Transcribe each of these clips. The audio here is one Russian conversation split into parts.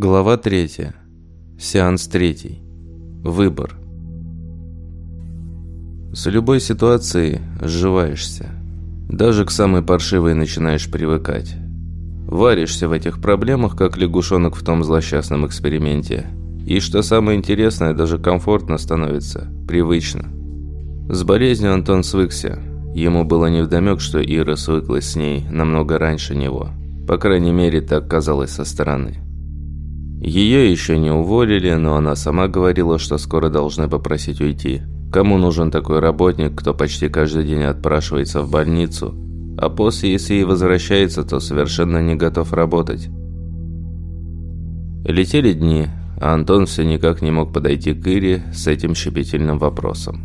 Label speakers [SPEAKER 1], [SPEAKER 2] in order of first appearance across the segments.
[SPEAKER 1] Глава 3. Сеанс 3. Выбор. С любой ситуацией сживаешься. Даже к самой паршивой начинаешь привыкать. Варишься в этих проблемах, как лягушонок в том злосчастном эксперименте. И что самое интересное, даже комфортно становится, привычно. С болезнью Антон свыкся. Ему было невдомек, что Ира свыклась с ней намного раньше него. По крайней мере, так казалось со стороны. Ее еще не уволили, но она сама говорила, что скоро должны попросить уйти. Кому нужен такой работник, кто почти каждый день отпрашивается в больницу, а после, если и возвращается, то совершенно не готов работать? Летели дни, а Антон все никак не мог подойти к Ире с этим щепетильным вопросом.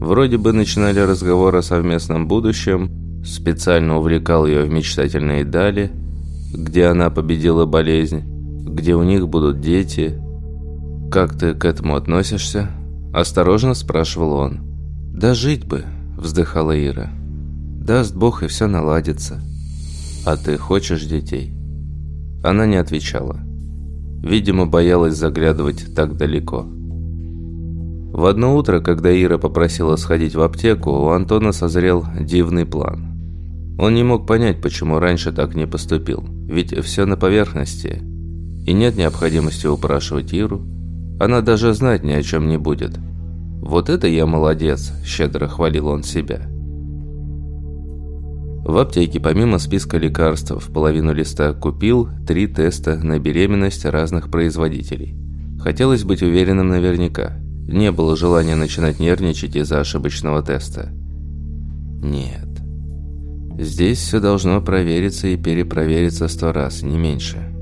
[SPEAKER 1] Вроде бы начинали разговор о совместном будущем, специально увлекал ее в мечтательные дали, где она победила болезнь, где у них будут дети. Как ты к этому относишься?» Осторожно спрашивал он. «Да жить бы», вздыхала Ира. «Даст Бог, и все наладится». «А ты хочешь детей?» Она не отвечала. Видимо, боялась заглядывать так далеко. В одно утро, когда Ира попросила сходить в аптеку, у Антона созрел дивный план. Он не мог понять, почему раньше так не поступил, ведь все на поверхности – и нет необходимости упрашивать Иру. Она даже знать ни о чем не будет. «Вот это я молодец!» – щедро хвалил он себя. В аптеке помимо списка лекарств в половину листа купил три теста на беременность разных производителей. Хотелось быть уверенным наверняка. Не было желания начинать нервничать из-за ошибочного теста. Нет. Здесь все должно провериться и перепровериться сто раз, не меньше.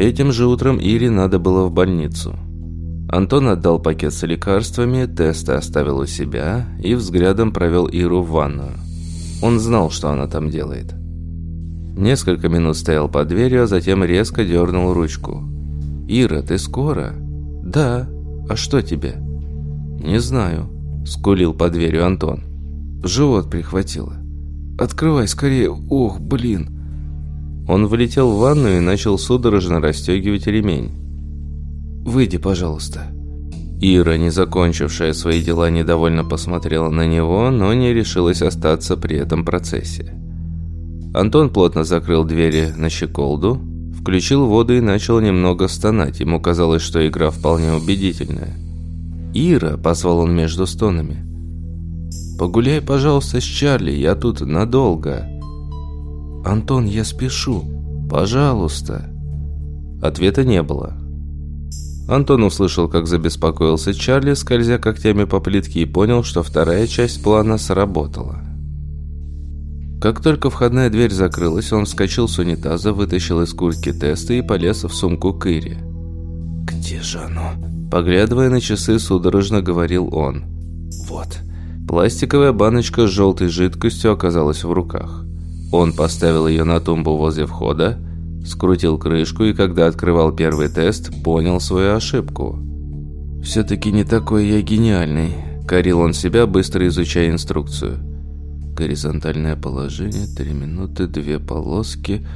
[SPEAKER 1] Этим же утром Ире надо было в больницу. Антон отдал пакет с лекарствами, тесты оставил у себя и взглядом провел Иру в ванную. Он знал, что она там делает. Несколько минут стоял под дверью, а затем резко дернул ручку. «Ира, ты скоро?» «Да. А что тебе?» «Не знаю», – скулил под дверью Антон. «Живот прихватило. Открывай скорее. Ох, блин!» Он влетел в ванную и начал судорожно расстегивать ремень. «Выйди, пожалуйста». Ира, не закончившая свои дела, недовольно посмотрела на него, но не решилась остаться при этом процессе. Антон плотно закрыл двери на щеколду, включил воду и начал немного стонать. Ему казалось, что игра вполне убедительная. «Ира!» – позвал он между стонами. «Погуляй, пожалуйста, с Чарли, я тут надолго». «Антон, я спешу. Пожалуйста». Ответа не было. Антон услышал, как забеспокоился Чарли, скользя когтями по плитке, и понял, что вторая часть плана сработала. Как только входная дверь закрылась, он вскочил с унитаза, вытащил из куртки тесты и полез в сумку Кыри. «Где же оно?» Поглядывая на часы, судорожно говорил он. «Вот». Пластиковая баночка с желтой жидкостью оказалась в руках. Он поставил ее на тумбу возле входа, скрутил крышку и, когда открывал первый тест, понял свою ошибку. «Все-таки не такой я гениальный», – корил он себя, быстро изучая инструкцию. Горизонтальное положение, три минуты, две полоски.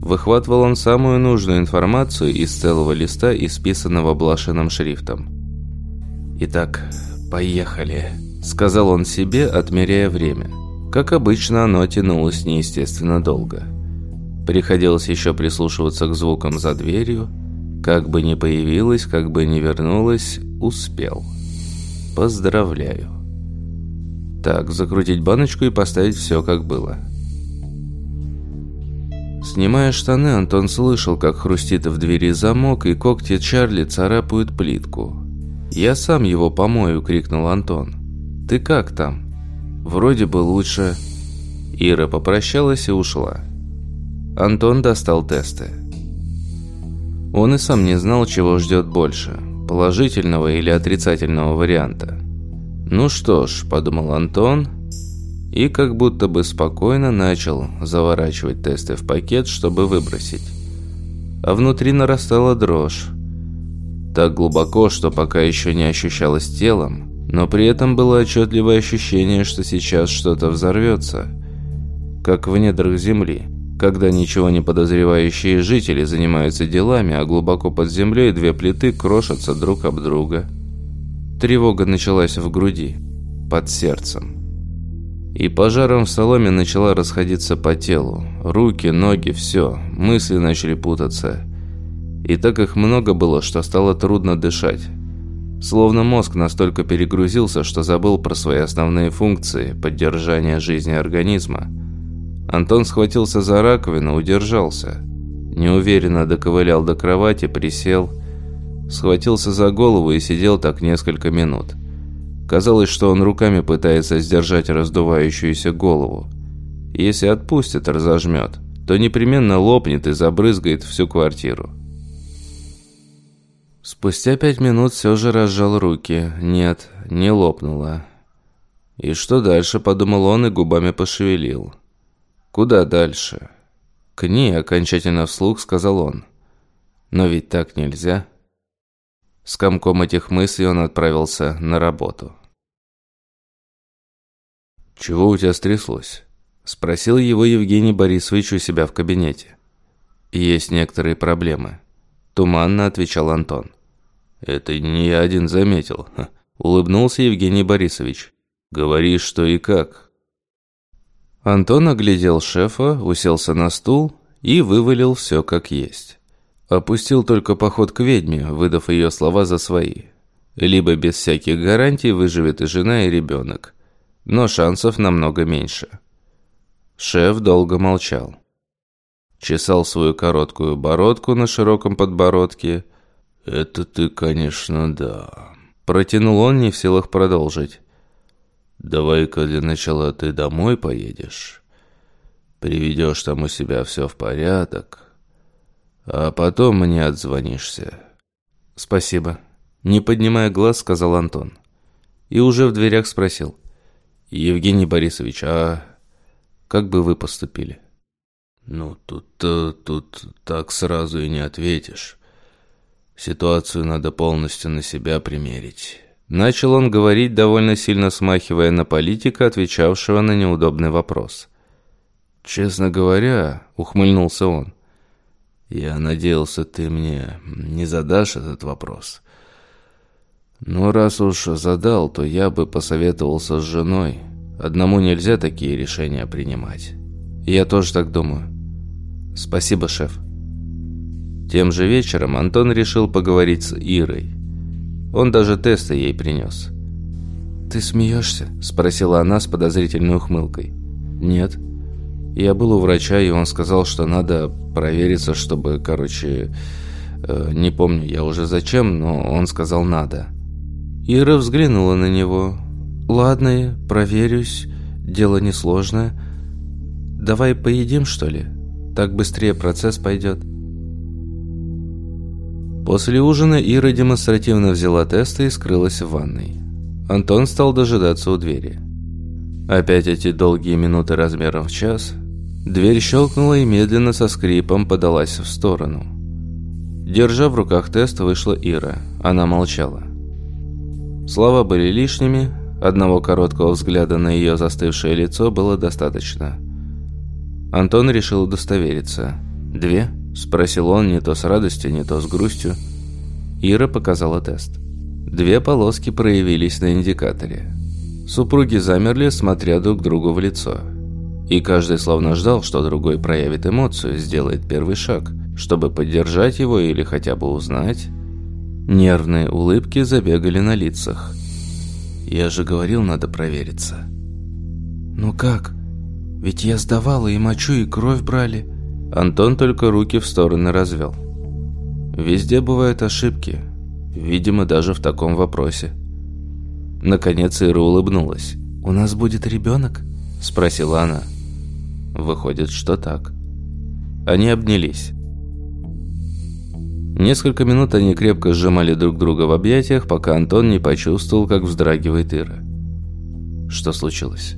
[SPEAKER 1] Выхватывал он самую нужную информацию из целого листа, исписанного блошиным шрифтом. «Итак, поехали», – сказал он себе, отмеряя время. Как обычно, оно тянулось неестественно долго. Приходилось еще прислушиваться к звукам за дверью. Как бы ни появилась, как бы ни вернулась, успел. Поздравляю. Так, закрутить баночку и поставить все как было. Снимая штаны, Антон слышал, как хрустит в двери замок, и когти Чарли царапают плитку. «Я сам его помою!» – крикнул Антон. «Ты как там?» Вроде бы лучше. Ира попрощалась и ушла. Антон достал тесты. Он и сам не знал, чего ждет больше – положительного или отрицательного варианта. «Ну что ж», – подумал Антон, и как будто бы спокойно начал заворачивать тесты в пакет, чтобы выбросить. А внутри нарастала дрожь. Так глубоко, что пока еще не ощущалось телом – но при этом было отчетливое ощущение, что сейчас что-то взорвется, как в недрах земли, Когда ничего не подозревающие жители занимаются делами, а глубоко под землей две плиты крошатся друг об друга. Тревога началась в груди, под сердцем. И пожаром в соломе начала расходиться по телу. Руки, ноги, все. Мысли начали путаться. И так их много было, что стало трудно дышать. Словно мозг настолько перегрузился, что забыл про свои основные функции поддержания жизни организма. Антон схватился за раковину, удержался. Неуверенно доковылял до кровати, присел, схватился за голову и сидел так несколько минут. Казалось, что он руками пытается сдержать раздувающуюся голову. Если отпустит, разожмет, то непременно лопнет и забрызгает всю квартиру. Спустя пять минут все же разжал руки. Нет, не лопнуло. И что дальше, подумал он и губами пошевелил. Куда дальше? К ней окончательно вслух сказал он. Но ведь так нельзя. С комком этих мыслей он отправился на работу. «Чего у тебя стряслось?» Спросил его Евгений Борисович у себя в кабинете. «Есть некоторые проблемы», – туманно отвечал Антон. «Это не я один заметил», – улыбнулся Евгений Борисович. «Говори, что и как». Антон оглядел шефа, уселся на стул и вывалил все как есть. Опустил только поход к ведьме, выдав ее слова за свои. Либо без всяких гарантий выживет и жена, и ребенок – но шансов намного меньше. Шеф долго молчал. Чесал свою короткую бородку на широком подбородке. «Это ты, конечно, да». Протянул он, не в силах продолжить. «Давай-ка для начала ты домой поедешь. Приведешь там у себя все в порядок. А потом мне отзвонишься». «Спасибо». Не поднимая глаз, сказал Антон. И уже в дверях спросил. Евгений Борисович, а как бы вы поступили? Ну, тут, э, тут так сразу и не ответишь. Ситуацию надо полностью на себя примерить. Начал он говорить, довольно сильно смахивая на политика, отвечавшего на неудобный вопрос. «Честно говоря», — ухмыльнулся он, — «я надеялся, ты мне не задашь этот вопрос. Но раз уж задал, то я бы посоветовался с женой. Одному нельзя такие решения принимать. Я тоже так думаю. Спасибо, шеф. Тем же вечером Антон решил поговорить с Ирой. Он даже тесты ей принес. «Ты смеешься?» – спросила она с подозрительной ухмылкой. «Нет». Я был у врача, и он сказал, что надо провериться, чтобы, короче... Э, не помню я уже зачем, но он сказал «надо». Ира взглянула на него. «Ладно, проверюсь. Дело несложное. Давай поедим, что ли? Так быстрее процесс пойдет». После ужина Ира демонстративно взяла тесты и скрылась в ванной. Антон стал дожидаться у двери. Опять эти долгие минуты размером в час. Дверь щелкнула и медленно со скрипом подалась в сторону. Держа в руках тест, вышла Ира. Она молчала. Слова были лишними, одного короткого взгляда на ее застывшее лицо было достаточно. Антон решил удостовериться. «Две?» – спросил он не то с радостью, не то с грустью. Ира показала тест. Две полоски проявились на индикаторе. Супруги замерли, смотря друг другу в лицо. И каждый словно ждал, что другой проявит эмоцию, сделает первый шаг, чтобы поддержать его или хотя бы узнать, Нервные улыбки забегали на лицах. «Я же говорил, надо провериться». «Ну как? Ведь я сдавала и мочу, и кровь брали». Антон только руки в стороны развел. Везде бывают ошибки. Видимо, даже в таком вопросе. Наконец Ира улыбнулась. «У нас будет ребенок?» Спросила она. Выходит, что так. Они обнялись. Несколько минут они крепко сжимали друг друга в объятиях, пока Антон не почувствовал, как вздрагивает Ира. Что случилось?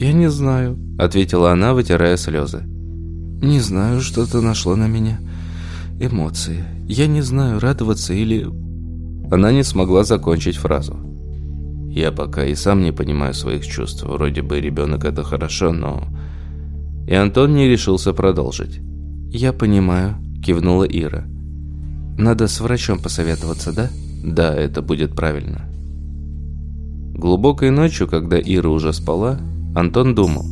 [SPEAKER 1] «Я не знаю», — ответила она, вытирая слезы. «Не знаю, что-то нашло на меня. Эмоции. Я не знаю, радоваться или...» Она не смогла закончить фразу. «Я пока и сам не понимаю своих чувств. Вроде бы ребенок это хорошо, но... И Антон не решился продолжить.
[SPEAKER 2] «Я понимаю», – кивнула Ира. «Надо с врачом посоветоваться, да?»
[SPEAKER 1] «Да, это будет правильно». Глубокой ночью, когда Ира уже спала, Антон думал.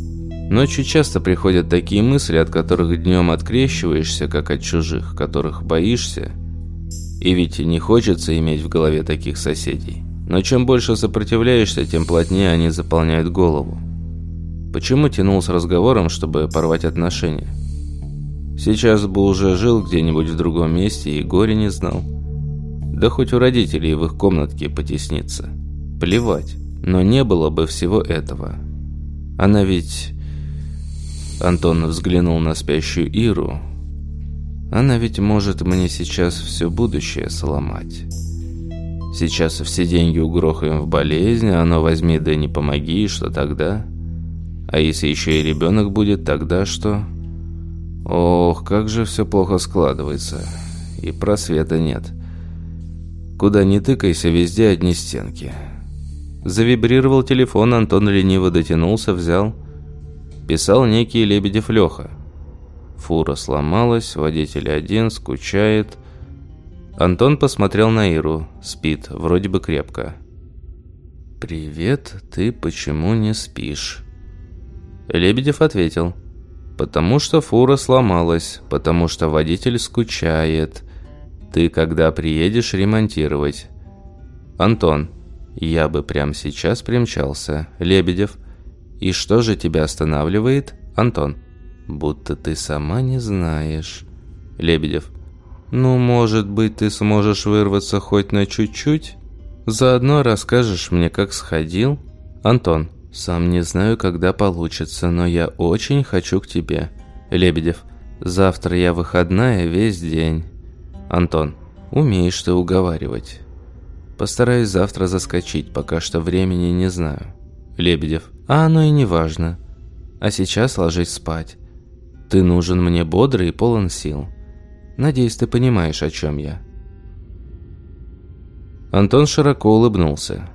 [SPEAKER 1] Ночью часто приходят такие мысли, от которых днем открещиваешься, как от чужих, которых боишься. И ведь не хочется иметь в голове таких соседей. Но чем больше сопротивляешься, тем плотнее они заполняют голову. Почему тянул с разговором, чтобы порвать отношения? Сейчас бы уже жил где-нибудь в другом месте и горе не знал. Да хоть у родителей в их комнатке потесниться. Плевать, но не было бы всего этого. Она ведь... Антон взглянул на спящую Иру. Она ведь может мне сейчас все будущее сломать. Сейчас все деньги угрохаем в болезнь, а оно возьми да не помоги, что тогда? А если еще и ребенок будет, тогда что? Ох, как же все плохо складывается. И просвета нет. Куда ни тыкайся, везде одни стенки. Завибрировал телефон, Антон лениво дотянулся, взял. Писал некий Лебедев Леха. Фура сломалась, водитель один, скучает. Антон посмотрел на Иру. Спит, вроде бы крепко. «Привет, ты почему не спишь?» Лебедев ответил. «Потому что фура сломалась, потому что водитель скучает. Ты когда приедешь ремонтировать?» «Антон, я бы прямо сейчас примчался. Лебедев, и что же тебя останавливает?» «Антон, будто ты сама не знаешь». Лебедев, «Ну, может быть, ты сможешь вырваться хоть на чуть-чуть? Заодно расскажешь мне, как сходил?» «Антон, «Сам не знаю, когда получится, но я очень хочу к тебе». Лебедев. «Завтра я выходная весь день». Антон. «Умеешь ты уговаривать». «Постараюсь завтра заскочить, пока что времени не знаю». Лебедев. «А оно и не важно. А сейчас ложись спать. Ты нужен мне бодрый и полон сил. Надеюсь, ты понимаешь, о чем я». Антон широко улыбнулся.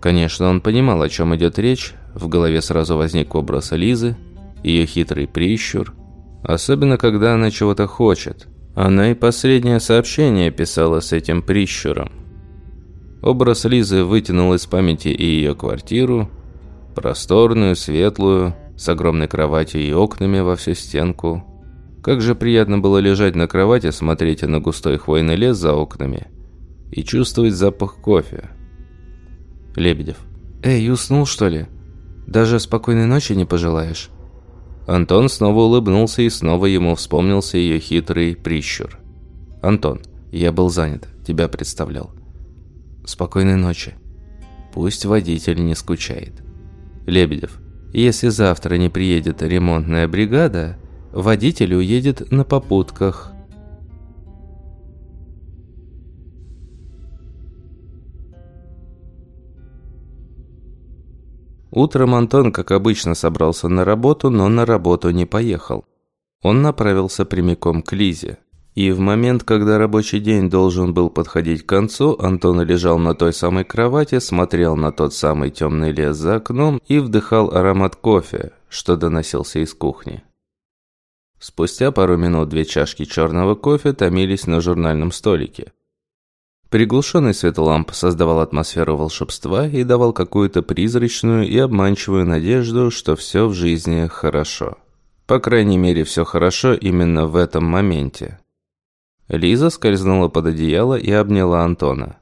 [SPEAKER 1] Конечно, он понимал, о чем идет речь. В голове сразу возник образ Лизы, ее хитрый прищур. Особенно, когда она чего-то хочет. Она и последнее сообщение писала с этим прищуром. Образ Лизы вытянул из памяти и ее квартиру, просторную, светлую, с огромной кроватью и окнами во всю стенку. Как же приятно было лежать на кровати, смотреть на густой хвойный лес за окнами и чувствовать запах кофе. Лебедев. «Эй, уснул, что ли? Даже спокойной ночи не пожелаешь?» Антон снова улыбнулся, и снова ему вспомнился ее хитрый прищур. «Антон, я был занят, тебя представлял». «Спокойной ночи. Пусть водитель не скучает». Лебедев. «Если завтра не приедет ремонтная бригада, водитель уедет на попутках». Утром Антон, как обычно, собрался на работу, но на работу не поехал. Он направился прямиком к Лизе. И в момент, когда рабочий день должен был подходить к концу, Антон лежал на той самой кровати, смотрел на тот самый темный лес за окном и вдыхал аромат кофе, что доносился из кухни. Спустя пару минут две чашки черного кофе томились на журнальном столике. Приглушенный свет ламп создавал атмосферу волшебства и давал какую-то призрачную и обманчивую надежду, что все в жизни хорошо. По крайней мере, все хорошо именно в этом моменте. Лиза скользнула под одеяло и обняла Антона.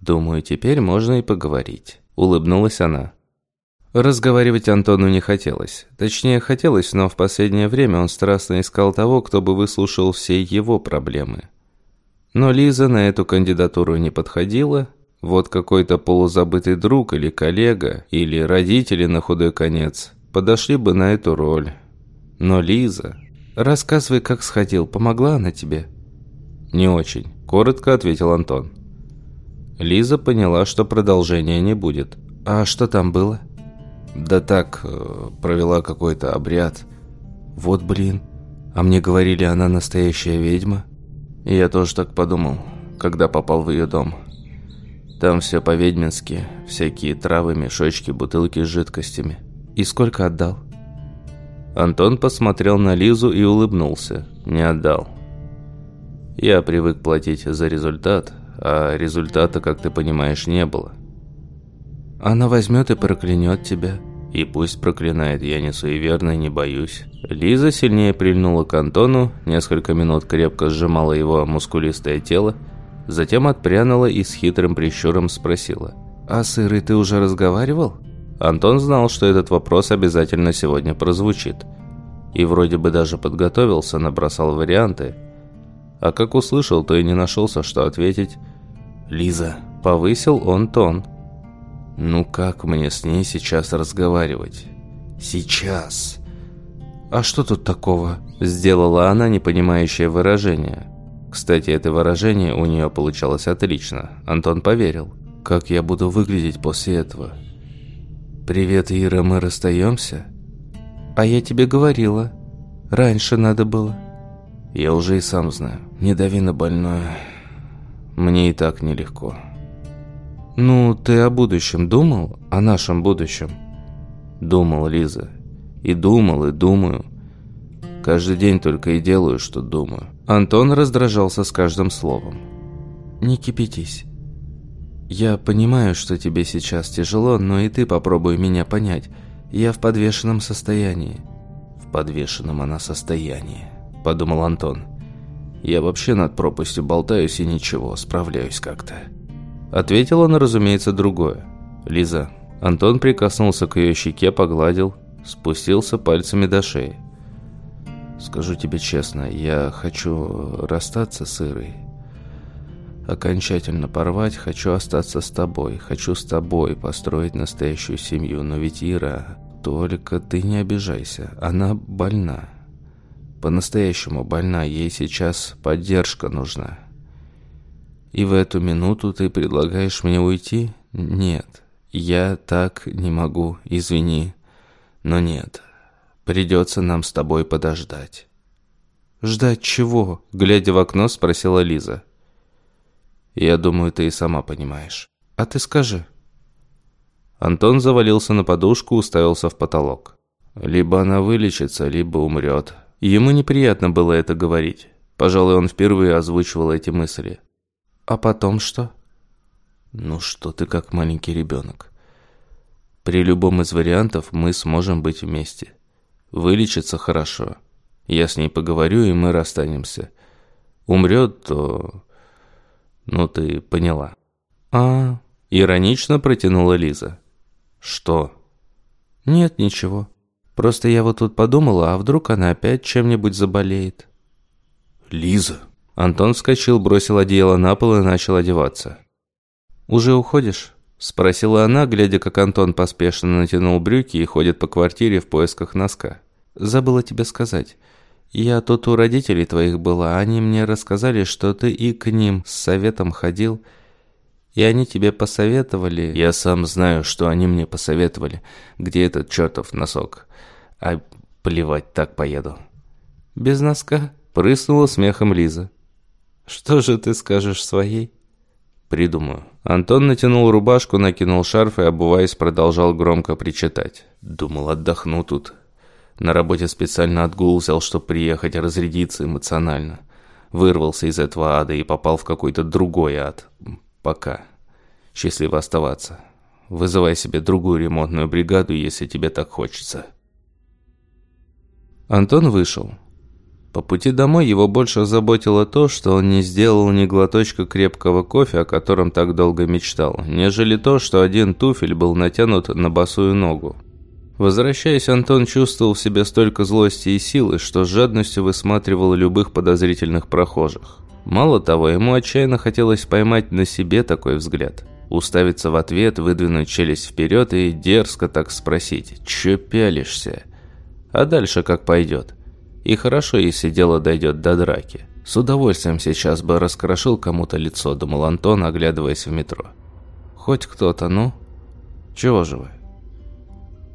[SPEAKER 1] «Думаю, теперь можно и поговорить», – улыбнулась она. Разговаривать Антону не хотелось. Точнее, хотелось, но в последнее время он страстно искал того, кто бы выслушал все его проблемы – но Лиза на эту кандидатуру не подходила. Вот какой-то полузабытый друг или коллега, или родители на худой конец подошли бы на эту роль. Но Лиза... «Рассказывай, как сходил. Помогла она тебе?» «Не очень», – коротко ответил Антон. Лиза поняла, что продолжения не будет. «А что там было?» «Да так, э, провела какой-то обряд». «Вот блин. А мне говорили, она настоящая ведьма?» И я тоже так подумал, когда попал в ее дом. Там все по-ведьмински, всякие травы, мешочки, бутылки с жидкостями. И сколько отдал? Антон посмотрел на Лизу и улыбнулся. Не отдал. Я привык платить за результат, а результата, как ты понимаешь, не было.
[SPEAKER 2] Она возьмет и проклянет тебя.
[SPEAKER 1] И пусть проклинает, я не суеверный, не боюсь. Лиза сильнее прильнула к Антону, несколько минут крепко сжимала его мускулистое тело, затем отпрянула и с хитрым прищуром спросила.
[SPEAKER 2] «А с Ирой ты уже разговаривал?»
[SPEAKER 1] Антон знал, что этот вопрос обязательно сегодня прозвучит. И вроде бы даже подготовился, набросал варианты. А как услышал, то и не нашелся, что ответить.
[SPEAKER 2] «Лиза».
[SPEAKER 1] Повысил он тон. «Ну как мне с ней сейчас разговаривать?»
[SPEAKER 2] «Сейчас». «А что тут такого?»
[SPEAKER 1] Сделала она непонимающее выражение. Кстати, это выражение у нее получалось отлично. Антон поверил.
[SPEAKER 2] «Как я буду выглядеть после этого?» «Привет, Ира, мы расстаемся?» «А я тебе говорила. Раньше надо было».
[SPEAKER 1] «Я уже и сам знаю. Не дави на больное. Мне и так нелегко».
[SPEAKER 2] «Ну, ты о будущем думал? О нашем будущем?»
[SPEAKER 1] «Думал, Лиза. И думал, и думаю. Каждый день только и делаю, что думаю».
[SPEAKER 2] Антон раздражался с каждым словом. «Не кипятись. Я понимаю, что тебе сейчас тяжело, но и ты попробуй меня понять. Я в подвешенном состоянии».
[SPEAKER 1] «В подвешенном она состоянии», – подумал Антон. «Я вообще над пропастью болтаюсь и ничего, справляюсь как-то». Ответил он, разумеется, другое. «Лиза». Антон прикоснулся к ее щеке, погладил, спустился пальцами до шеи. «Скажу тебе честно, я хочу расстаться с Ирой. Окончательно порвать, хочу остаться с тобой. Хочу с тобой построить настоящую семью. Но ведь Ира, только ты не обижайся. Она больна. По-настоящему больна. Ей сейчас поддержка нужна. И в эту минуту ты предлагаешь мне уйти? Нет, я так не могу, извини. Но нет, придется нам с тобой подождать.
[SPEAKER 2] «Ждать чего?» – глядя в окно, спросила Лиза.
[SPEAKER 1] «Я думаю, ты и сама понимаешь».
[SPEAKER 2] «А ты скажи».
[SPEAKER 1] Антон завалился на подушку, уставился в потолок. Либо она вылечится, либо умрет. Ему неприятно было это говорить. Пожалуй, он впервые озвучивал эти мысли.
[SPEAKER 2] А потом что?
[SPEAKER 1] Ну что ты как маленький ребенок. При любом из вариантов мы сможем быть вместе. Вылечиться хорошо. Я с ней поговорю, и мы расстанемся. Умрет, то... Ну, ты поняла.
[SPEAKER 2] А,
[SPEAKER 1] иронично протянула Лиза. Что?
[SPEAKER 2] Нет, ничего. Просто я вот тут подумала, а вдруг она опять чем-нибудь заболеет?
[SPEAKER 1] Лиза, Антон вскочил, бросил одеяло на пол и начал одеваться.
[SPEAKER 2] «Уже уходишь?» – спросила она, глядя, как Антон поспешно натянул брюки и ходит по квартире в поисках носка. «Забыла тебе сказать. Я тут у родителей твоих была, они мне рассказали, что ты и к ним с советом ходил, и они тебе посоветовали...»
[SPEAKER 1] «Я сам знаю, что они мне посоветовали. Где этот чертов носок? А плевать, так поеду».
[SPEAKER 2] «Без носка?» – прыснула смехом Лиза. Что же ты скажешь своей?
[SPEAKER 1] Придумаю. Антон натянул рубашку, накинул шарф и, обуваясь, продолжал громко причитать. Думал, отдохну тут. На работе специально отгул взял, чтобы приехать, разрядиться эмоционально. Вырвался из этого ада и попал в какой-то другой ад. Пока. Счастливо оставаться. Вызывай себе другую ремонтную бригаду, если тебе так хочется.
[SPEAKER 2] Антон вышел. По пути домой его больше заботило то, что он не сделал ни глоточка крепкого кофе, о котором так долго мечтал, нежели то, что один туфель был натянут на босую ногу. Возвращаясь, Антон чувствовал в себе столько злости и силы, что с жадностью высматривал любых подозрительных прохожих. Мало того, ему отчаянно хотелось поймать на себе такой взгляд. Уставиться в ответ, выдвинуть челюсть вперед и дерзко так спросить «Чё пялишься?» А дальше как пойдет – и хорошо, если дело дойдет до драки. С удовольствием сейчас бы раскрошил кому-то лицо, думал Антон, оглядываясь в метро. Хоть кто-то, ну? Чего же вы?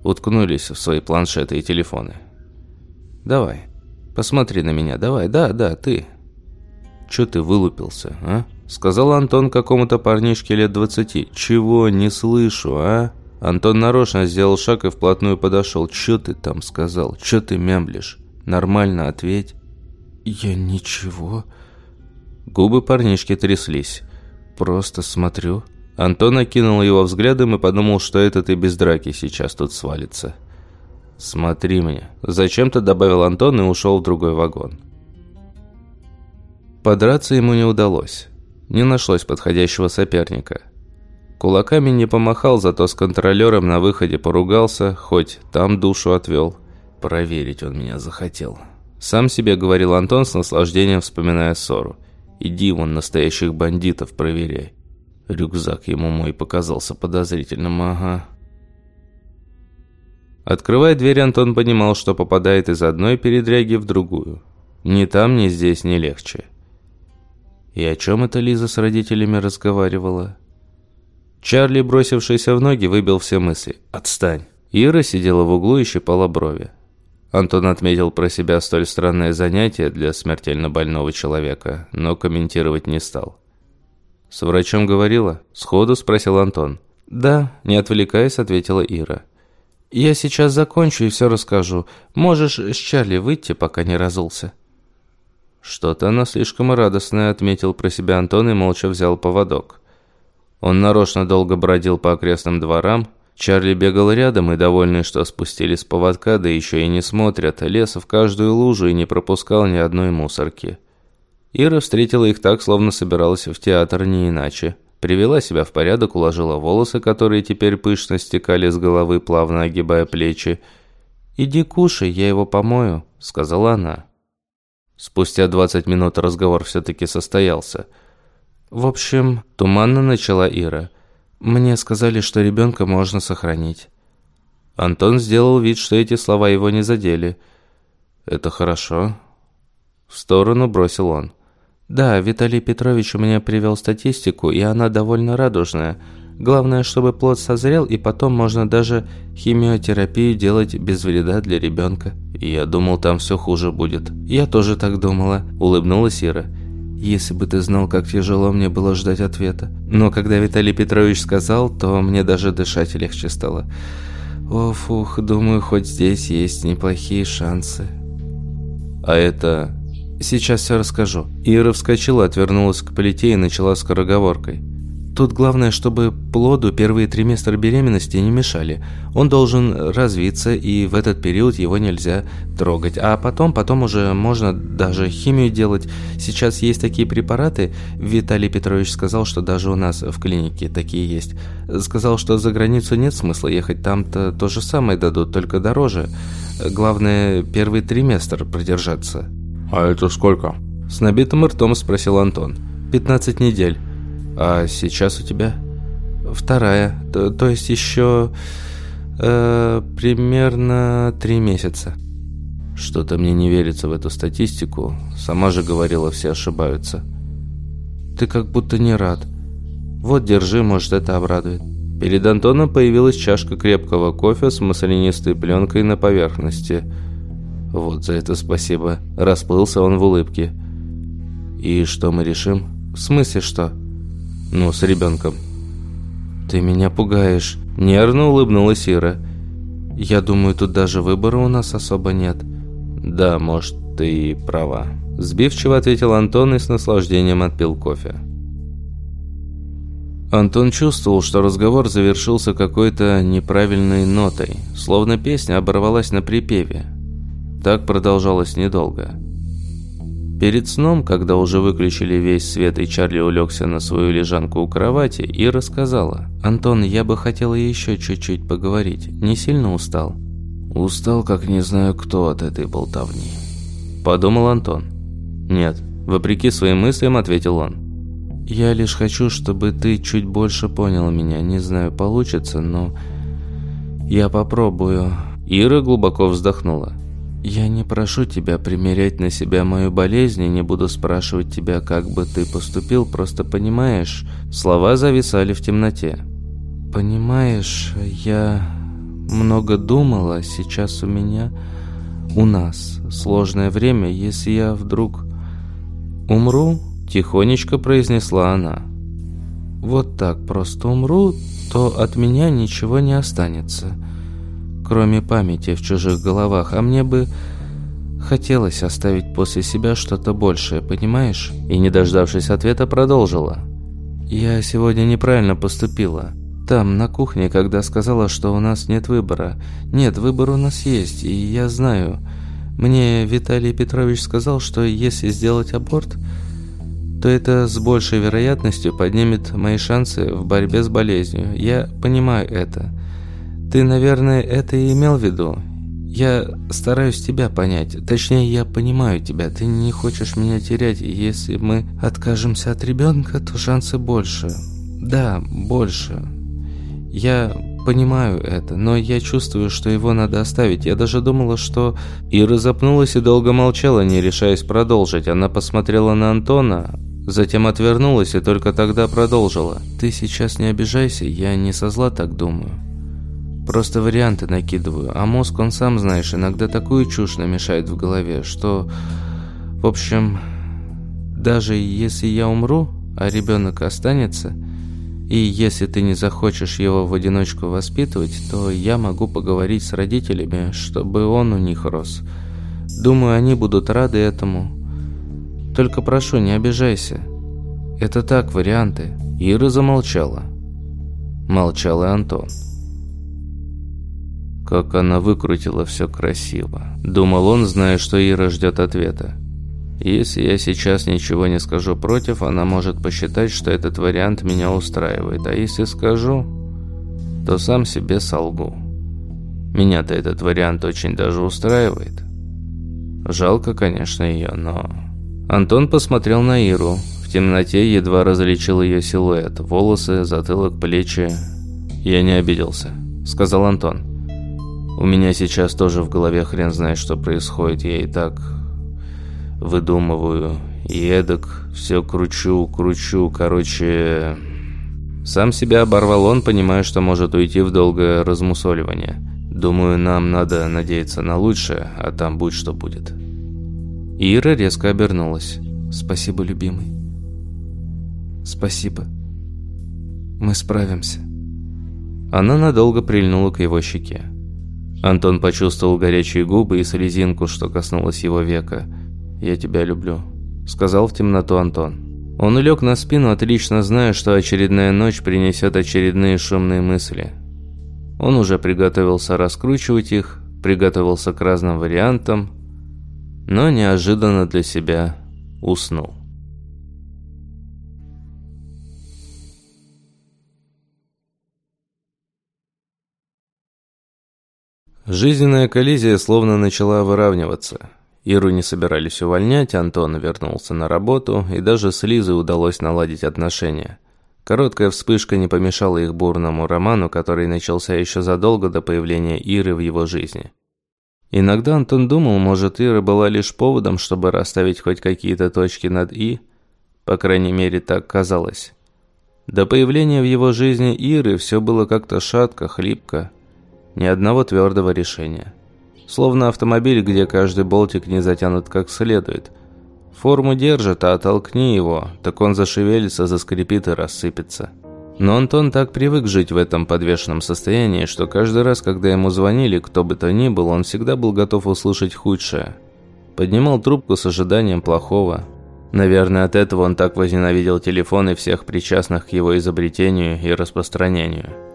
[SPEAKER 2] Уткнулись в свои планшеты и телефоны. Давай, посмотри на меня, давай, да, да, ты. Чё ты вылупился, а? Сказал Антон какому-то парнишке лет двадцати. Чего, не слышу, а? Антон нарочно сделал шаг и вплотную подошел. «Чё ты там сказал? Чё ты мямлишь? Нормально ответь». «Я ничего». Губы парнишки тряслись. «Просто смотрю». Антон окинул его взглядом и подумал, что этот и без драки сейчас тут свалится. «Смотри мне». Зачем-то добавил Антон и ушел в другой вагон. Подраться ему не удалось. Не нашлось подходящего соперника. Кулаками не помахал, зато с контролером на выходе поругался, хоть там душу отвел. Проверить он меня захотел. Сам себе говорил Антон с наслаждением, вспоминая ссору. «Иди вон настоящих бандитов проверяй». Рюкзак ему мой показался подозрительным, ага. Открывая дверь, Антон понимал, что попадает из одной передряги в другую. Ни там, ни здесь не легче. И о чем это Лиза с родителями разговаривала? Чарли, бросившийся в ноги, выбил все мысли. «Отстань!» Ира сидела в углу и щипала брови. Антон отметил про себя столь странное занятие для смертельно больного человека, но комментировать не стал. «С врачом говорила?» – сходу спросил Антон. «Да», – не отвлекаясь, ответила Ира. «Я сейчас закончу и все расскажу. Можешь с Чарли выйти, пока не разулся». Что-то она слишком радостное, отметил про себя Антон и молча взял поводок. Он нарочно долго бродил по окрестным дворам. Чарли бегал рядом и, довольный, что спустили с поводка, да еще и не смотрят, лез в каждую лужу и не пропускал ни одной мусорки. Ира встретила их так, словно собиралась в театр не иначе. Привела себя в порядок, уложила волосы, которые теперь пышно стекали с головы, плавно огибая плечи. «Иди кушай, я его помою», — сказала она. Спустя 20 минут разговор все-таки состоялся — «В общем, туманно начала Ира. Мне сказали, что ребенка можно сохранить». Антон сделал вид, что эти слова его не задели. «Это хорошо». В сторону бросил он. «Да, Виталий Петрович у меня привел статистику, и она довольно радужная. Главное, чтобы плод созрел, и потом можно даже химиотерапию делать без вреда для ребенка». «Я думал, там все хуже будет». «Я тоже так думала», – улыбнулась Ира. Если бы ты знал, как тяжело мне было ждать ответа. Но когда Виталий Петрович сказал, то мне даже дышать легче стало. Оф, ух, думаю, хоть здесь есть неплохие шансы. А это... Сейчас все расскажу. Ира вскочила, отвернулась к плите и начала скороговоркой. Тут главное, чтобы плоду первые триместры беременности не мешали. Он должен развиться, и в этот период его нельзя трогать. А потом, потом уже можно даже химию делать. Сейчас есть такие препараты. Виталий Петрович сказал, что даже у нас в клинике такие есть. Сказал, что за границу нет смысла ехать, там-то то же самое дадут, только дороже. Главное, первый триместр продержаться.
[SPEAKER 1] «А это сколько?»
[SPEAKER 2] С набитым ртом спросил Антон. «15 недель». А сейчас у тебя? Вторая. То, то есть еще э, примерно три месяца. Что-то мне не верится в эту статистику. Сама же говорила, все ошибаются. Ты как будто не рад. Вот, держи, может, это обрадует. Перед Антоном появилась чашка крепкого кофе с маслянистой пленкой на поверхности. Вот за это спасибо. Расплылся он в улыбке. И что мы решим? В смысле что? Ну, с ребенком. Ты меня пугаешь. Нервно улыбнулась Ира. Я думаю, тут даже выбора у нас особо нет. Да, может, ты права. Сбивчиво ответил Антон и с наслаждением отпил кофе. Антон чувствовал, что разговор завершился какой-то неправильной нотой, словно песня оборвалась на припеве. Так продолжалось недолго. Перед сном, когда уже выключили весь свет и Чарли улегся на свою лежанку у кровати, и рассказала. «Антон, я бы хотела еще чуть-чуть поговорить. Не сильно устал?» «Устал, как не знаю кто от этой болтовни», – подумал Антон. «Нет», – вопреки своим мыслям ответил он. «Я лишь хочу, чтобы ты чуть больше понял меня. Не знаю, получится, но я попробую». Ира глубоко вздохнула. «Я не прошу тебя примерять на себя мою болезнь и не буду спрашивать тебя, как бы ты поступил, просто понимаешь...» Слова зависали в темноте. «Понимаешь, я много думала, сейчас у меня... У нас сложное время, если я вдруг умру...» Тихонечко произнесла она. вот так просто умру, то от меня ничего не останется, кроме памяти в чужих головах, а мне бы хотелось оставить после себя что-то большее, понимаешь? И, не дождавшись ответа, продолжила. Я сегодня неправильно поступила. Там, на кухне, когда сказала, что у нас нет выбора. Нет, выбор у нас есть, и я знаю. Мне Виталий Петрович сказал, что если сделать аборт, то это с большей вероятностью поднимет мои шансы в борьбе с болезнью. Я понимаю это. Ты, наверное, это и имел в виду. Я стараюсь тебя понять. Точнее, я понимаю тебя. Ты не хочешь меня терять, и если мы откажемся от ребенка, то шансы больше. Да, больше. Я понимаю это, но я чувствую, что его надо оставить. Я даже думала, что...
[SPEAKER 1] Ира запнулась и долго молчала, не решаясь продолжить. Она посмотрела на Антона, затем отвернулась и только тогда продолжила.
[SPEAKER 2] «Ты сейчас не обижайся, я не со зла так думаю. Просто варианты накидываю, а мозг, он сам знаешь, иногда такую чушь намешает в голове, что... В общем, даже если я умру, а ребенок останется, и если ты не захочешь его в одиночку воспитывать, то я могу поговорить с родителями, чтобы он у них рос. Думаю, они будут рады этому. Только прошу, не обижайся. Это так, варианты.
[SPEAKER 1] Ира замолчала. Молчал и Антон. Как она выкрутила все красиво. Думал он, зная, что Ира ждет ответа. Если я сейчас ничего не скажу против, она может посчитать, что этот вариант меня устраивает. А если скажу, то сам себе солгу. Меня-то этот вариант очень даже устраивает. Жалко, конечно, ее, но... Антон посмотрел на Иру. В темноте едва различил ее силуэт. Волосы, затылок, плечи. «Я не обиделся», — сказал Антон. «У меня сейчас тоже в голове хрен знает, что происходит. Я и так выдумываю. И эдак все кручу, кручу, короче... Сам себя оборвал он, понимая, что может уйти в долгое размусоливание. Думаю, нам надо надеяться на лучшее, а там будь что будет. Ира резко обернулась.
[SPEAKER 2] «Спасибо, любимый. Спасибо. Мы справимся».
[SPEAKER 1] Она надолго прильнула к его щеке. Антон почувствовал горячие губы и слезинку, что коснулась его века – «Я тебя люблю», – сказал в темноту Антон. Он лег на спину, отлично зная, что очередная ночь принесет очередные шумные мысли. Он уже приготовился раскручивать их, приготовился к разным вариантам, но неожиданно для себя уснул. Жизненная коллизия словно начала выравниваться. Иру не собирались увольнять, Антон вернулся на работу, и даже с Лизой удалось наладить отношения. Короткая вспышка не помешала их бурному роману, который начался еще задолго до появления Иры в его жизни. Иногда Антон думал, может, Ира была лишь поводом, чтобы расставить хоть какие-то точки над «и», по крайней мере, так казалось. До появления в его жизни Иры все было как-то шатко, хлипко, ни одного твердого решения. Словно автомобиль, где каждый болтик не затянут как следует. Форму держит, а оттолкни его, так он зашевелится, заскрипит и рассыпется. Но Антон так привык жить в этом подвешенном состоянии, что каждый раз, когда ему звонили, кто бы то ни был, он всегда был готов услышать худшее. Поднимал трубку с ожиданием плохого. Наверное, от этого он так возненавидел телефоны всех причастных к его изобретению и распространению.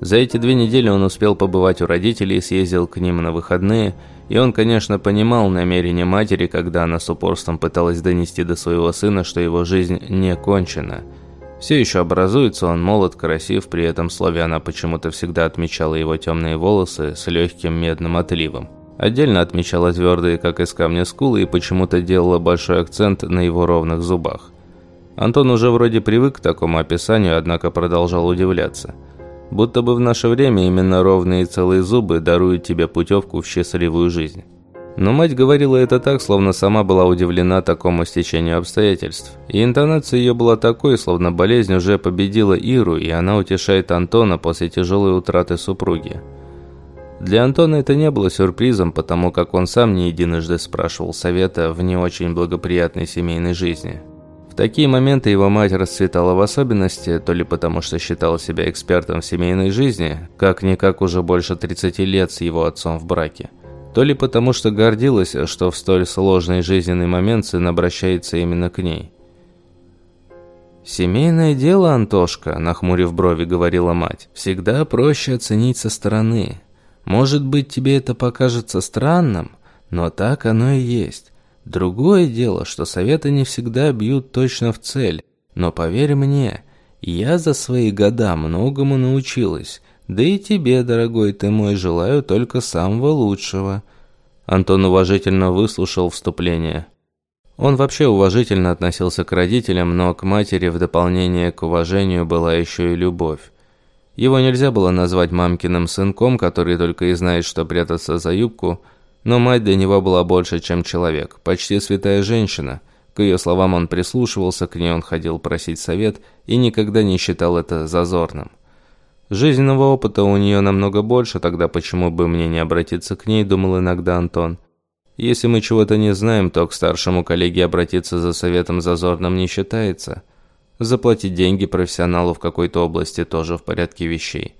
[SPEAKER 1] За эти две недели он успел побывать у родителей, съездил к ним на выходные, и он, конечно, понимал намерение матери, когда она с упорством пыталась донести до своего сына, что его жизнь не кончена. Все еще образуется, он молод, красив, при этом слове она почему-то всегда отмечала его темные волосы с легким медным отливом. Отдельно отмечала твердые, как из камня скулы, и почему-то делала большой акцент на его ровных зубах. Антон уже вроде привык к такому описанию, однако продолжал удивляться – Будто бы в наше время именно ровные и целые зубы даруют тебе путевку в счастливую жизнь. Но мать говорила это так, словно сама была удивлена такому стечению обстоятельств. И интонация ее была такой, словно болезнь уже победила Иру, и она утешает Антона после тяжелой утраты супруги. Для Антона это не было сюрпризом, потому как он сам не единожды спрашивал совета в не очень благоприятной семейной жизни. Такие моменты его мать расцветала в особенности, то ли потому, что считала себя экспертом в семейной жизни, как-никак уже больше 30 лет с его отцом в браке, то ли потому, что гордилась, что в столь сложный жизненный момент сын обращается именно к ней. «Семейное дело, Антошка», – нахмурив брови, говорила мать, – «всегда проще оценить со стороны. Может быть, тебе это покажется странным, но так оно и есть. Другое дело, что советы не всегда бьют точно в цель, но поверь мне, я за свои года многому научилась, да и тебе, дорогой ты мой, желаю только самого лучшего». Антон уважительно выслушал вступление. Он вообще уважительно относился к родителям, но к матери в дополнение к уважению была еще и любовь. Его нельзя было назвать мамкиным сынком, который только и знает, что прятаться за юбку – но мать для него была больше, чем человек, почти святая женщина. К ее словам он прислушивался, к ней он ходил просить совет и никогда не считал это зазорным. Жизненного опыта у нее намного больше, тогда почему бы мне не обратиться к ней, думал иногда Антон. Если мы чего-то не знаем, то к старшему коллеге обратиться за советом зазорным не считается. Заплатить деньги профессионалу в какой-то области тоже в порядке вещей.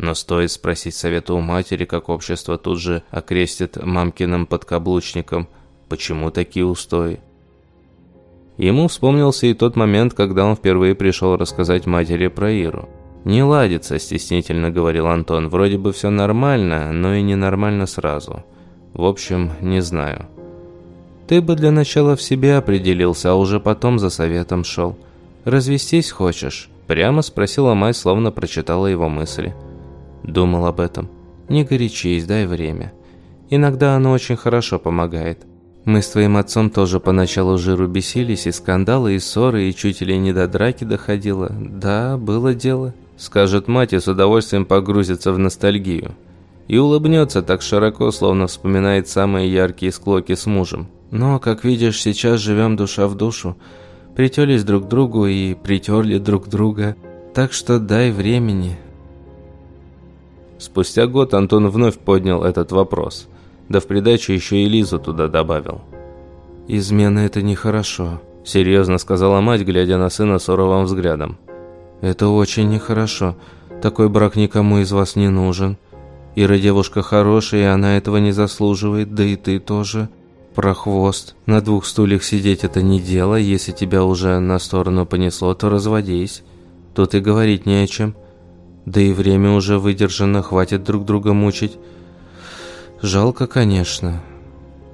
[SPEAKER 1] Но стоит спросить совета у матери, как общество тут же окрестит мамкиным подкаблучником. Почему такие устои? Ему вспомнился и тот момент, когда он впервые пришел рассказать матери про Иру. «Не ладится», – стеснительно говорил Антон. «Вроде бы все нормально, но и ненормально сразу. В общем, не знаю». «Ты бы для начала в себе определился, а уже потом за советом шел. Развестись хочешь?» – прямо спросила мать, словно прочитала его мысли. Думал об этом. Не горячись, дай время. Иногда оно очень хорошо помогает. Мы с твоим отцом тоже поначалу жиру бесились, и скандалы, и ссоры, и чуть ли не до драки доходило. Да, было дело. Скажет мать и с удовольствием погрузится в ностальгию. И улыбнется так широко, словно вспоминает самые яркие склоки с мужем. Но, как видишь, сейчас живем душа в душу. Притерлись друг к другу и притерли друг друга. Так что дай времени,
[SPEAKER 2] Спустя год Антон вновь поднял этот вопрос. Да в придачу еще и Лизу туда добавил.
[SPEAKER 1] «Измена – это нехорошо», – серьезно сказала мать, глядя на сына суровым взглядом. «Это очень нехорошо. Такой брак никому из вас не нужен. Ира девушка хорошая, и она этого не заслуживает, да и ты тоже. Про хвост. На двух стульях сидеть – это не дело. Если тебя уже на сторону понесло, то разводись. Тут и говорить не о чем». Да и время уже выдержано, хватит друг друга мучить. Жалко, конечно.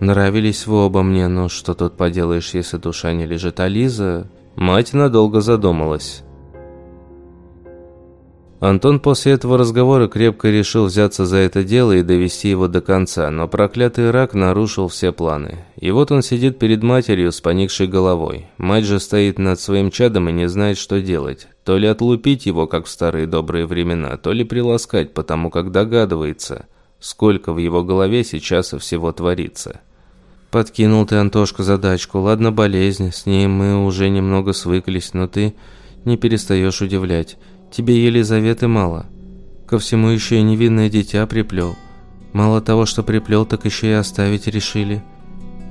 [SPEAKER 1] Нравились вы оба мне, но что тут поделаешь, если душа не лежит. А Лиза... Мать надолго задумалась. Антон после этого разговора крепко решил взяться за это дело и довести его до конца, но проклятый рак нарушил все планы. И вот он сидит перед матерью с поникшей головой. Мать же стоит над своим чадом и не знает, что делать. То ли отлупить его, как в старые добрые времена, то ли приласкать, потому как догадывается, сколько в его голове сейчас всего творится. «Подкинул ты, Антошка, задачку. Ладно, болезнь, с ней мы уже немного свыклись, но ты не перестаешь удивлять». Тебе Елизаветы мало. Ко всему еще и невинное дитя приплел. Мало того, что приплел, так еще и оставить решили.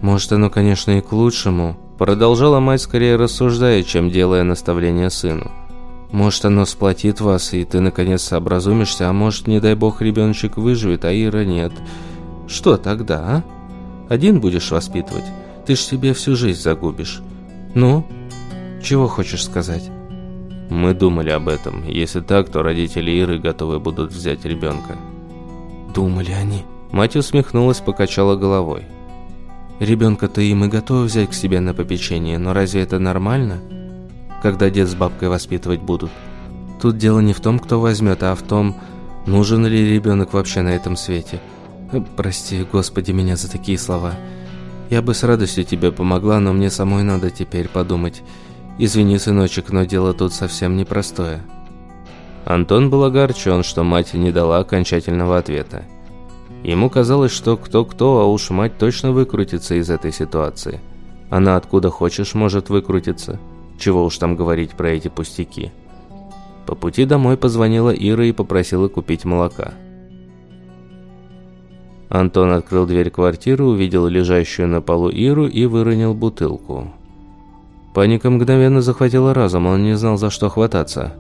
[SPEAKER 1] Может, оно, конечно, и к лучшему. Продолжала мать скорее рассуждая, чем делая наставление сыну. Может, оно сплотит вас, и ты наконец сообразумишься, а может, не дай бог, ребеночек выживет, а Ира нет. Что тогда, а? Один будешь воспитывать? Ты ж себе всю жизнь загубишь. Ну, чего хочешь сказать?
[SPEAKER 2] Мы думали об этом. Если так, то родители Иры готовы будут взять ребенка.
[SPEAKER 1] Думали они. Мать усмехнулась, покачала головой. Ребенка-то им и готовы взять к себе на попечение, но разве это нормально? Когда дед с бабкой воспитывать будут? Тут дело не в том, кто возьмет, а в том, нужен ли ребенок вообще на этом свете. Э, прости, Господи, меня за такие слова. Я бы с радостью тебе помогла, но мне самой надо теперь подумать, «Извини, сыночек, но дело тут совсем непростое».
[SPEAKER 2] Антон был огорчен, что мать не дала окончательного ответа. Ему казалось, что кто-кто, а уж мать точно выкрутится из этой ситуации. Она откуда хочешь может выкрутиться. Чего уж там говорить про эти пустяки. По пути домой позвонила Ира и попросила купить молока. Антон открыл дверь квартиры, увидел лежащую на полу Иру и выронил бутылку. Паника мгновенно захватила разум, он не знал, за что хвататься.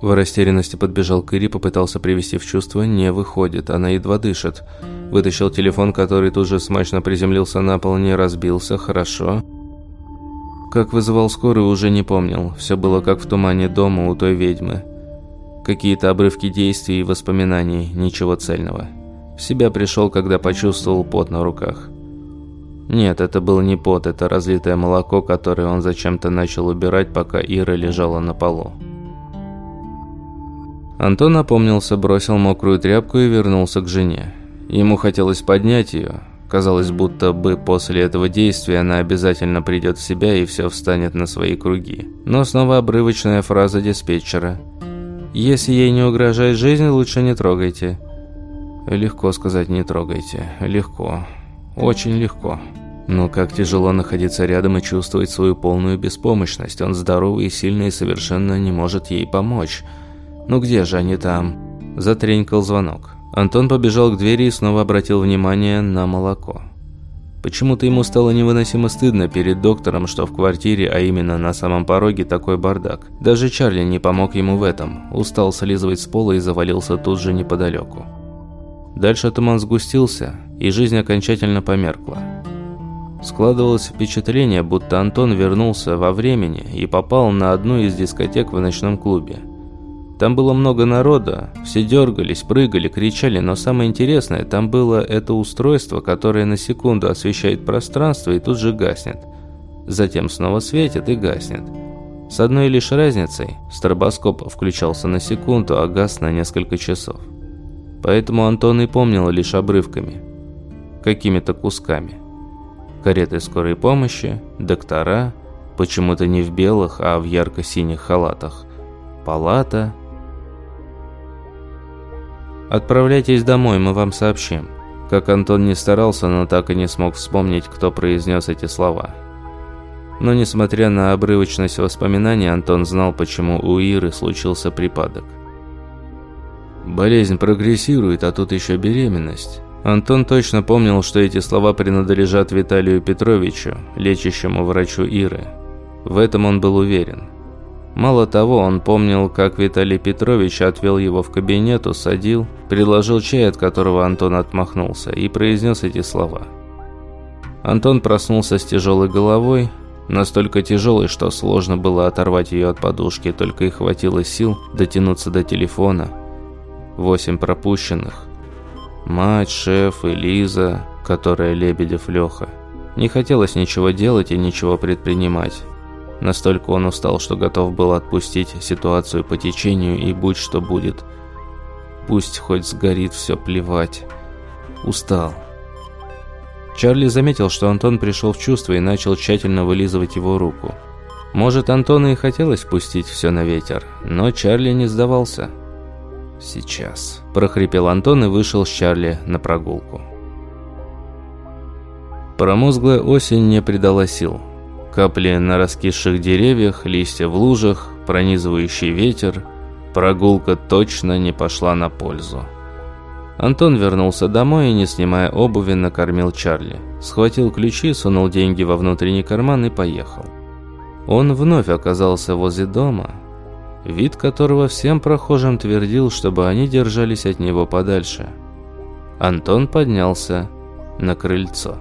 [SPEAKER 2] В растерянности подбежал к Ире, попытался привести в чувство, не выходит, она едва дышит. Вытащил телефон, который тут же смачно приземлился на пол, не разбился, хорошо. Как вызывал скорую, уже не помнил. Все было как в тумане дома у той ведьмы. Какие-то обрывки действий и воспоминаний, ничего цельного. В себя пришел, когда почувствовал пот на руках. Нет, это был не пот, это разлитое молоко, которое он зачем-то начал убирать, пока Ира лежала на полу. Антон опомнился, бросил мокрую тряпку и вернулся к жене. Ему хотелось поднять ее. Казалось, будто бы после этого действия она обязательно придет в себя и все встанет на свои круги. Но снова обрывочная фраза диспетчера. «Если ей не угрожает жизнь, лучше не трогайте». Легко сказать «не трогайте». Легко. Очень легко. Но как тяжело находиться рядом и чувствовать свою полную беспомощность. Он здоровый и сильный и совершенно не может ей помочь. «Ну где же они там?» Затренькал звонок. Антон побежал к двери и снова обратил внимание на молоко. Почему-то ему стало невыносимо стыдно перед доктором, что в квартире, а именно на самом пороге, такой бардак. Даже Чарли не помог ему в этом. Устал слизывать с пола и завалился тут же неподалеку. Дальше туман сгустился, и жизнь окончательно померкла. Складывалось впечатление, будто Антон вернулся во времени и попал на одну из дискотек в ночном клубе. Там было много народа, все дергались, прыгали, кричали, но самое интересное, там было это устройство, которое на секунду освещает пространство и тут же гаснет. Затем снова светит и гаснет. С одной лишь разницей, стробоскоп включался на секунду, а гас на несколько часов. Поэтому Антон и помнил лишь обрывками, какими-то кусками. Кареты скорой помощи, доктора, почему-то не в белых, а в ярко-синих халатах, палата, «Отправляйтесь домой, мы вам сообщим». Как Антон не старался, но так и не смог вспомнить, кто произнес эти слова. Но несмотря на обрывочность воспоминаний, Антон знал, почему у Иры случился припадок. Болезнь прогрессирует, а тут еще беременность. Антон точно помнил, что эти слова принадлежат Виталию Петровичу, лечащему врачу Иры. В этом он был уверен. Мало того, он помнил, как Виталий Петрович отвел его в кабинет, усадил, предложил чай, от которого Антон отмахнулся, и произнес эти слова. Антон проснулся с тяжелой головой, настолько тяжелой, что сложно было оторвать ее от подушки, только и хватило сил дотянуться до телефона. Восемь пропущенных. Мать, шеф и Лиза, которая Лебедев Леха. Не хотелось ничего делать и ничего предпринимать. Настолько он устал, что готов был отпустить ситуацию по течению и будь что будет. Пусть хоть сгорит все, плевать. Устал. Чарли заметил, что Антон пришел в чувство и начал тщательно вылизывать его руку. Может, Антону и хотелось пустить все на ветер, но Чарли не сдавался. «Сейчас», – прохрипел Антон и вышел с Чарли на прогулку. Промозглая осень не придала сил. Капли на раскисших деревьях, листья в лужах, пронизывающий ветер. Прогулка точно не пошла на пользу. Антон вернулся домой и, не снимая обуви, накормил Чарли. Схватил ключи, сунул деньги во внутренний карман и поехал. Он вновь оказался возле дома, вид которого всем прохожим твердил, чтобы они держались от него подальше. Антон поднялся на крыльцо.